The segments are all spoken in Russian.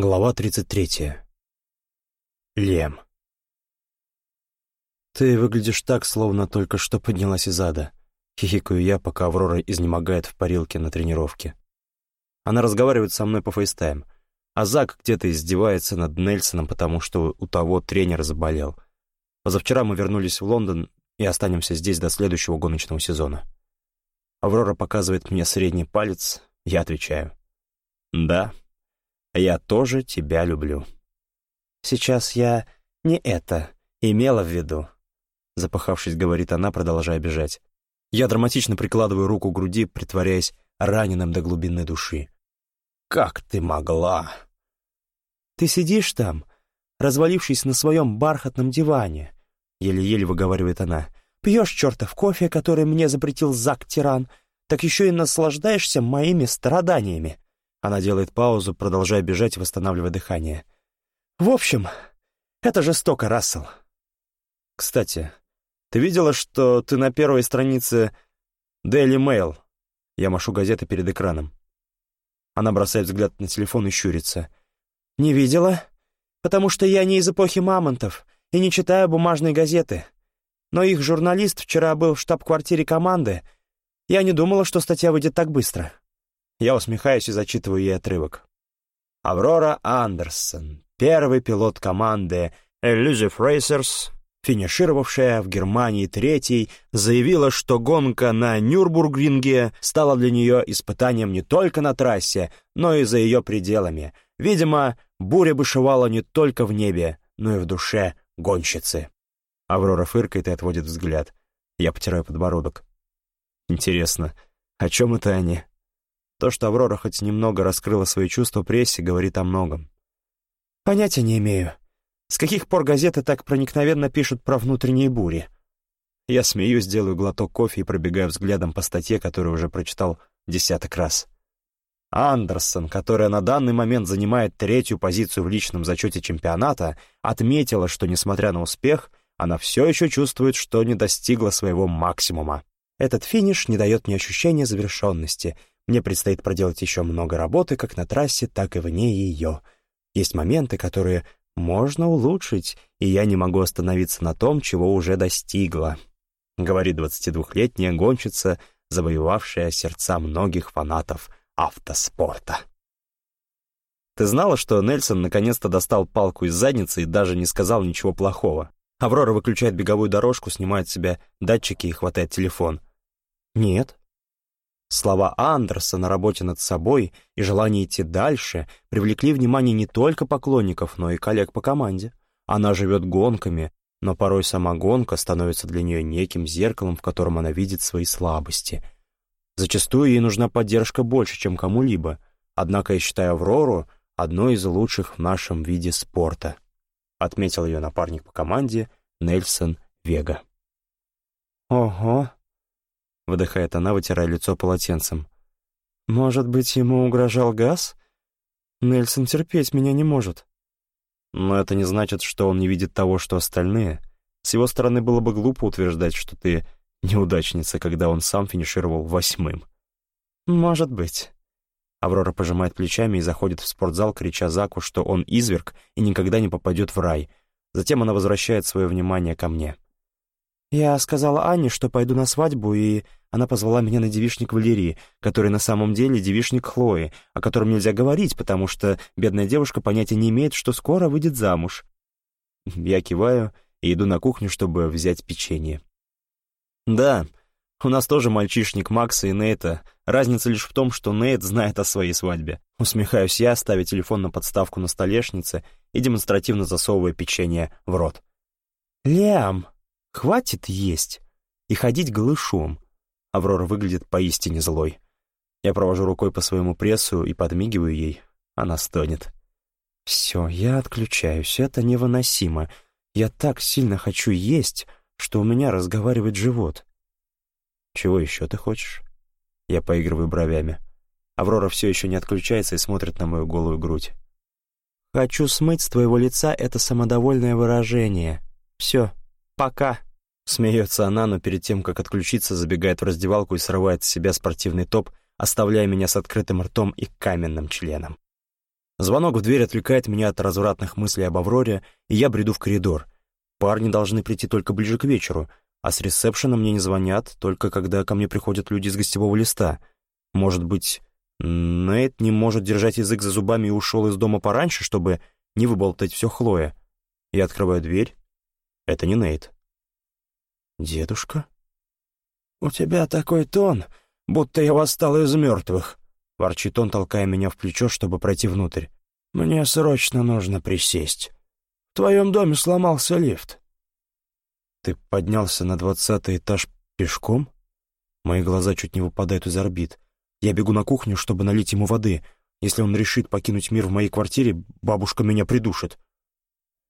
Глава 33. Лем. «Ты выглядишь так, словно только что поднялась из ада», — хихикаю я, пока Аврора изнемогает в парилке на тренировке. Она разговаривает со мной по FaceTime, а Зак где-то издевается над Нельсоном, потому что у того тренер заболел. Позавчера мы вернулись в Лондон и останемся здесь до следующего гоночного сезона. Аврора показывает мне средний палец, я отвечаю. «Да, я тоже тебя люблю». «Сейчас я не это имела в виду», — запахавшись, говорит она, продолжая бежать. Я драматично прикладываю руку к груди, притворяясь раненым до глубины души. «Как ты могла?» «Ты сидишь там, развалившись на своем бархатном диване», — еле-еле выговаривает она. «Пьешь чертов кофе, который мне запретил Зак-тиран, так еще и наслаждаешься моими страданиями. Она делает паузу, продолжая бежать восстанавливая дыхание. «В общем, это жестоко, Рассел». «Кстати, ты видела, что ты на первой странице Daily Mail?» Я машу газеты перед экраном. Она бросает взгляд на телефон и щурится. «Не видела? Потому что я не из эпохи мамонтов и не читаю бумажные газеты. Но их журналист вчера был в штаб-квартире команды. Я не думала, что статья выйдет так быстро». Я усмехаюсь и зачитываю ей отрывок. Аврора Андерсон, первый пилот команды Elusive Racers, финишировавшая в Германии третьей, заявила, что гонка на Нюрбургринге стала для нее испытанием не только на трассе, но и за ее пределами. Видимо, буря бушевала не только в небе, но и в душе гонщицы. Аврора фыркает и отводит взгляд. Я потираю подбородок. Интересно, о чем это они? То, что Аврора хоть немного раскрыла свои чувства прессе, говорит о многом. Понятия не имею. С каких пор газеты так проникновенно пишут про внутренние бури? Я смеюсь, делаю глоток кофе и пробегаю взглядом по статье, которую уже прочитал десяток раз. Андерсон, которая на данный момент занимает третью позицию в личном зачете чемпионата, отметила, что, несмотря на успех, она все еще чувствует, что не достигла своего максимума. Этот финиш не дает мне ощущения завершенности, мне предстоит проделать еще много работы как на трассе, так и вне ее. Есть моменты, которые можно улучшить, и я не могу остановиться на том, чего уже достигла», — говорит 22-летняя гонщица, завоевавшая сердца многих фанатов автоспорта. Ты знала, что Нельсон наконец-то достал палку из задницы и даже не сказал ничего плохого? Аврора выключает беговую дорожку, снимает с себя датчики и хватает телефон. «Нет», Слова Андерса на работе над собой и желание идти дальше привлекли внимание не только поклонников, но и коллег по команде. Она живет гонками, но порой сама гонка становится для нее неким зеркалом, в котором она видит свои слабости. Зачастую ей нужна поддержка больше, чем кому-либо, однако я считаю Аврору одной из лучших в нашем виде спорта, отметил ее напарник по команде Нельсон Вега. «Ого!» Выдыхает она, вытирая лицо полотенцем. «Может быть, ему угрожал газ? Нельсон терпеть меня не может». «Но это не значит, что он не видит того, что остальные. С его стороны было бы глупо утверждать, что ты неудачница, когда он сам финишировал восьмым». «Может быть». Аврора пожимает плечами и заходит в спортзал, крича Заку, что он изверг и никогда не попадет в рай. Затем она возвращает свое внимание ко мне. «Я сказала Анне, что пойду на свадьбу, и она позвала меня на девишник Валерии, который на самом деле девишник Хлои, о котором нельзя говорить, потому что бедная девушка понятия не имеет, что скоро выйдет замуж». Я киваю и иду на кухню, чтобы взять печенье. «Да, у нас тоже мальчишник Макса и Нейта. Разница лишь в том, что Нейт знает о своей свадьбе». Усмехаюсь я, ставя телефон на подставку на столешнице и демонстративно засовывая печенье в рот. «Лям!» Хватит есть и ходить голышом. Аврора выглядит поистине злой. Я провожу рукой по своему прессу и подмигиваю ей. Она стонет. «Все, я отключаюсь, это невыносимо. Я так сильно хочу есть, что у меня разговаривает живот». «Чего еще ты хочешь?» Я поигрываю бровями. Аврора все еще не отключается и смотрит на мою голую грудь. «Хочу смыть с твоего лица это самодовольное выражение. Все, пока». Смеется она, но перед тем, как отключиться, забегает в раздевалку и срывает с себя спортивный топ, оставляя меня с открытым ртом и каменным членом. Звонок в дверь отвлекает меня от развратных мыслей об Авроре, и я бреду в коридор. Парни должны прийти только ближе к вечеру, а с ресепшена мне не звонят, только когда ко мне приходят люди из гостевого листа. Может быть, Нейт не может держать язык за зубами и ушел из дома пораньше, чтобы не выболтать все Хлоя. Я открываю дверь. Это не Нейт. «Дедушка?» «У тебя такой тон, будто я восстал из мертвых», — ворчит он, толкая меня в плечо, чтобы пройти внутрь. «Мне срочно нужно присесть. В твоем доме сломался лифт». «Ты поднялся на двадцатый этаж пешком?» Мои глаза чуть не выпадают из орбит. Я бегу на кухню, чтобы налить ему воды. Если он решит покинуть мир в моей квартире, бабушка меня придушит.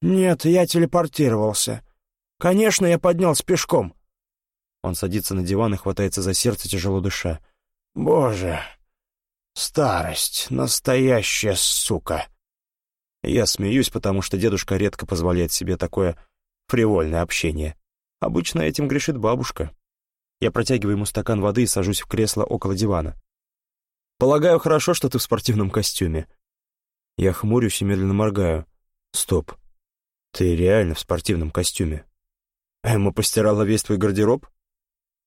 «Нет, я телепортировался. Конечно, я поднялся пешком». Он садится на диван и хватается за сердце, тяжело дыша. «Боже, старость, настоящая сука!» Я смеюсь, потому что дедушка редко позволяет себе такое фривольное общение. Обычно этим грешит бабушка. Я протягиваю ему стакан воды и сажусь в кресло около дивана. «Полагаю, хорошо, что ты в спортивном костюме». Я хмурюсь и медленно моргаю. «Стоп. Ты реально в спортивном костюме?» Эмма постирала весь твой гардероб?»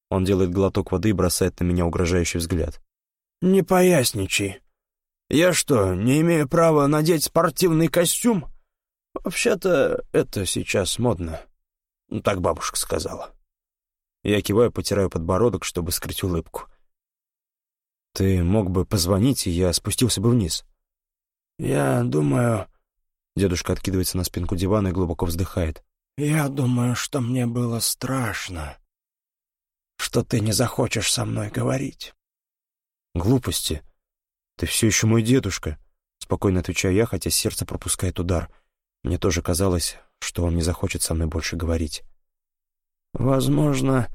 Он делает глоток воды и бросает на меня угрожающий взгляд. «Не поясничай. Я что, не имею права надеть спортивный костюм? Вообще-то это сейчас модно. Ну, так бабушка сказала». Я киваю, потираю подбородок, чтобы скрыть улыбку. «Ты мог бы позвонить, и я спустился бы вниз». «Я думаю...» Дедушка откидывается на спинку дивана и глубоко вздыхает. «Я думаю, что мне было страшно, что ты не захочешь со мной говорить». «Глупости. Ты все еще мой дедушка», — спокойно отвечаю я, хотя сердце пропускает удар. Мне тоже казалось, что он не захочет со мной больше говорить. «Возможно,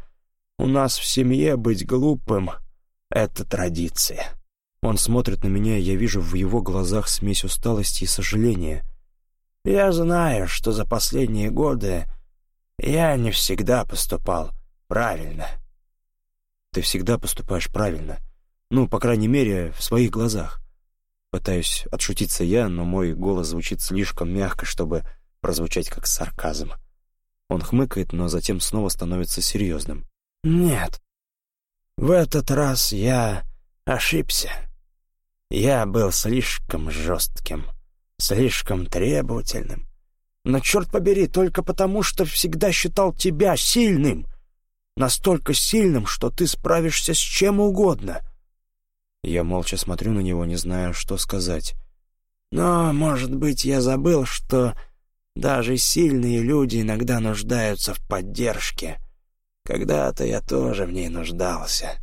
у нас в семье быть глупым — это традиция». Он смотрит на меня, и я вижу в его глазах смесь усталости и сожаления — я знаю, что за последние годы я не всегда поступал правильно. Ты всегда поступаешь правильно. Ну, по крайней мере, в своих глазах. Пытаюсь отшутиться я, но мой голос звучит слишком мягко, чтобы прозвучать как сарказм. Он хмыкает, но затем снова становится серьезным. «Нет, в этот раз я ошибся. Я был слишком жестким слишком требовательным. Но, черт побери, только потому, что всегда считал тебя сильным. Настолько сильным, что ты справишься с чем угодно. Я молча смотрю на него, не зная, что сказать. Но, может быть, я забыл, что даже сильные люди иногда нуждаются в поддержке. Когда-то я тоже в ней нуждался.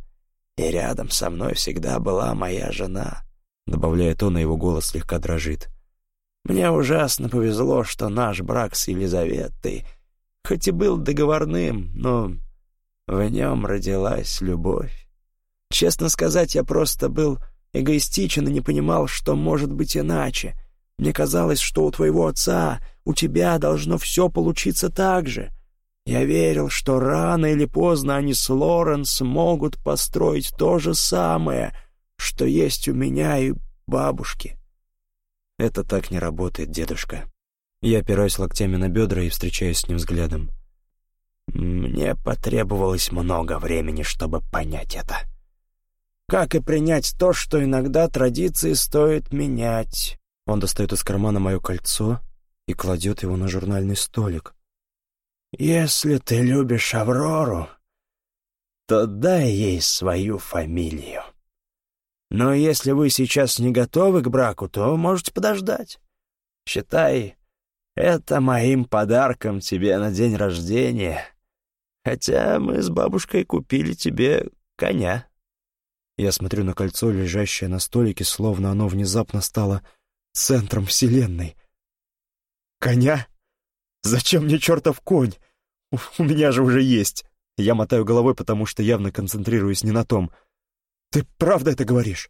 И рядом со мной всегда была моя жена. Добавляет он, и его голос слегка дрожит. Мне ужасно повезло, что наш брак с Елизаветой, хоть и был договорным, но в нем родилась любовь. Честно сказать, я просто был эгоистичен и не понимал, что может быть иначе. Мне казалось, что у твоего отца, у тебя должно все получиться так же. Я верил, что рано или поздно они с Лоренс могут построить то же самое, что есть у меня и бабушки. «Это так не работает, дедушка». Я опираюсь локтями на бедра и встречаюсь с ним взглядом. «Мне потребовалось много времени, чтобы понять это. Как и принять то, что иногда традиции стоит менять». Он достает из кармана мое кольцо и кладет его на журнальный столик. «Если ты любишь Аврору, то дай ей свою фамилию». Но если вы сейчас не готовы к браку, то можете подождать. Считай это моим подарком тебе на день рождения. Хотя мы с бабушкой купили тебе коня». Я смотрю на кольцо, лежащее на столике, словно оно внезапно стало центром вселенной. «Коня? Зачем мне чертов конь? У меня же уже есть!» Я мотаю головой, потому что явно концентрируюсь не на том — «Ты правда это говоришь?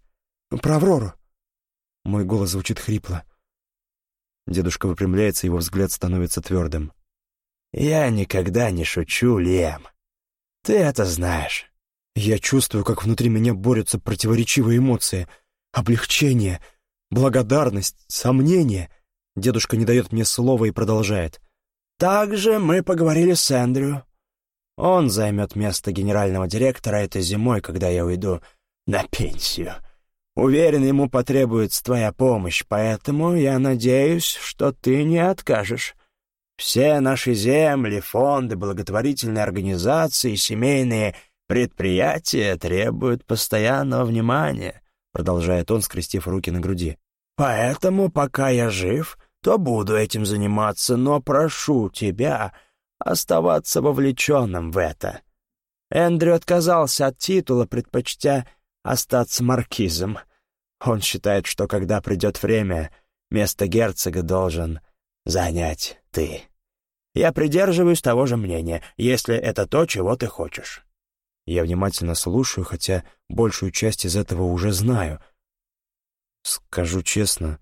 Про Аврору?» Мой голос звучит хрипло. Дедушка выпрямляется, его взгляд становится твердым. «Я никогда не шучу, Лем. Ты это знаешь». Я чувствую, как внутри меня борются противоречивые эмоции. Облегчение, благодарность, сомнение. Дедушка не дает мне слова и продолжает. Также мы поговорили с Эндрю. Он займет место генерального директора этой зимой, когда я уйду на пенсию. Уверен, ему потребуется твоя помощь, поэтому я надеюсь, что ты не откажешь. Все наши земли, фонды, благотворительные организации, семейные предприятия требуют постоянного внимания, продолжает он, скрестив руки на груди. Поэтому, пока я жив, то буду этим заниматься, но прошу тебя оставаться вовлеченным в это. Эндрю отказался от титула, предпочтя остаться маркизом. Он считает, что когда придет время, место герцога должен занять ты. Я придерживаюсь того же мнения, если это то, чего ты хочешь. Я внимательно слушаю, хотя большую часть из этого уже знаю. Скажу честно,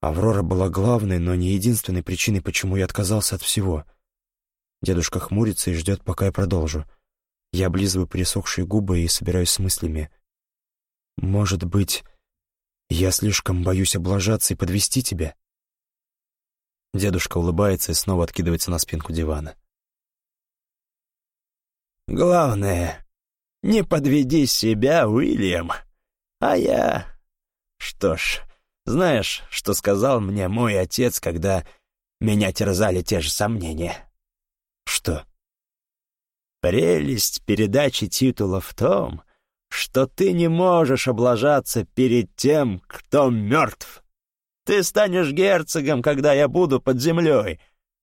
Аврора была главной, но не единственной причиной, почему я отказался от всего. Дедушка хмурится и ждет, пока я продолжу. Я облизываю пересохшие губы и собираюсь с мыслями. Может быть, я слишком боюсь облажаться и подвести тебя? Дедушка улыбается и снова откидывается на спинку дивана. «Главное, не подведи себя, Уильям. А я... Что ж, знаешь, что сказал мне мой отец, когда меня терзали те же сомнения?» «Что?» «Прелесть передачи титула в том, что ты не можешь облажаться перед тем, кто мертв. Ты станешь герцогом, когда я буду под землей».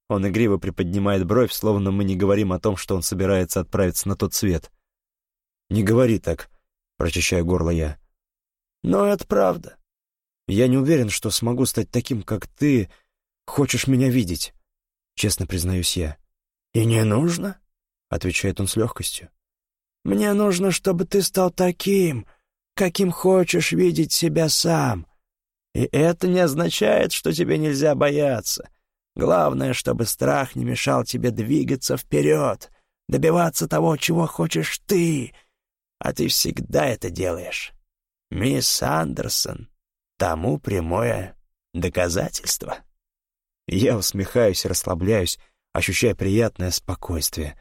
Он игриво приподнимает бровь, словно мы не говорим о том, что он собирается отправиться на тот свет. «Не говори так», — прочищаю горло я. «Но это правда. Я не уверен, что смогу стать таким, как ты хочешь меня видеть», — честно признаюсь я. «И не нужно», — отвечает он с легкостью. Мне нужно, чтобы ты стал таким, каким хочешь видеть себя сам. И это не означает, что тебе нельзя бояться. Главное, чтобы страх не мешал тебе двигаться вперед, добиваться того, чего хочешь ты. А ты всегда это делаешь. Мисс Андерсон тому прямое доказательство. Я усмехаюсь и расслабляюсь, ощущая приятное спокойствие.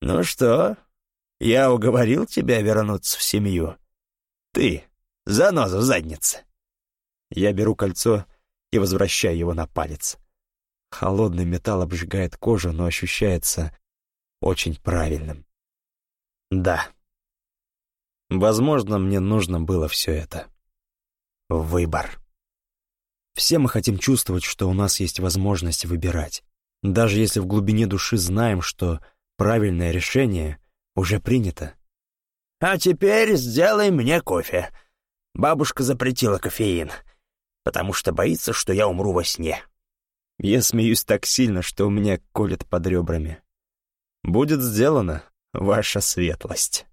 «Ну что, я уговорил тебя вернуться в семью. Ты, заноза в заднице. Я беру кольцо и возвращаю его на палец. Холодный металл обжигает кожу, но ощущается очень правильным. Да. Возможно, мне нужно было все это. Выбор. Все мы хотим чувствовать, что у нас есть возможность выбирать. Даже если в глубине души знаем, что правильное решение уже принято. А теперь сделай мне кофе. Бабушка запретила кофеин, потому что боится, что я умру во сне. Я смеюсь так сильно, что у меня колет под ребрами. Будет сделано, ваша светлость.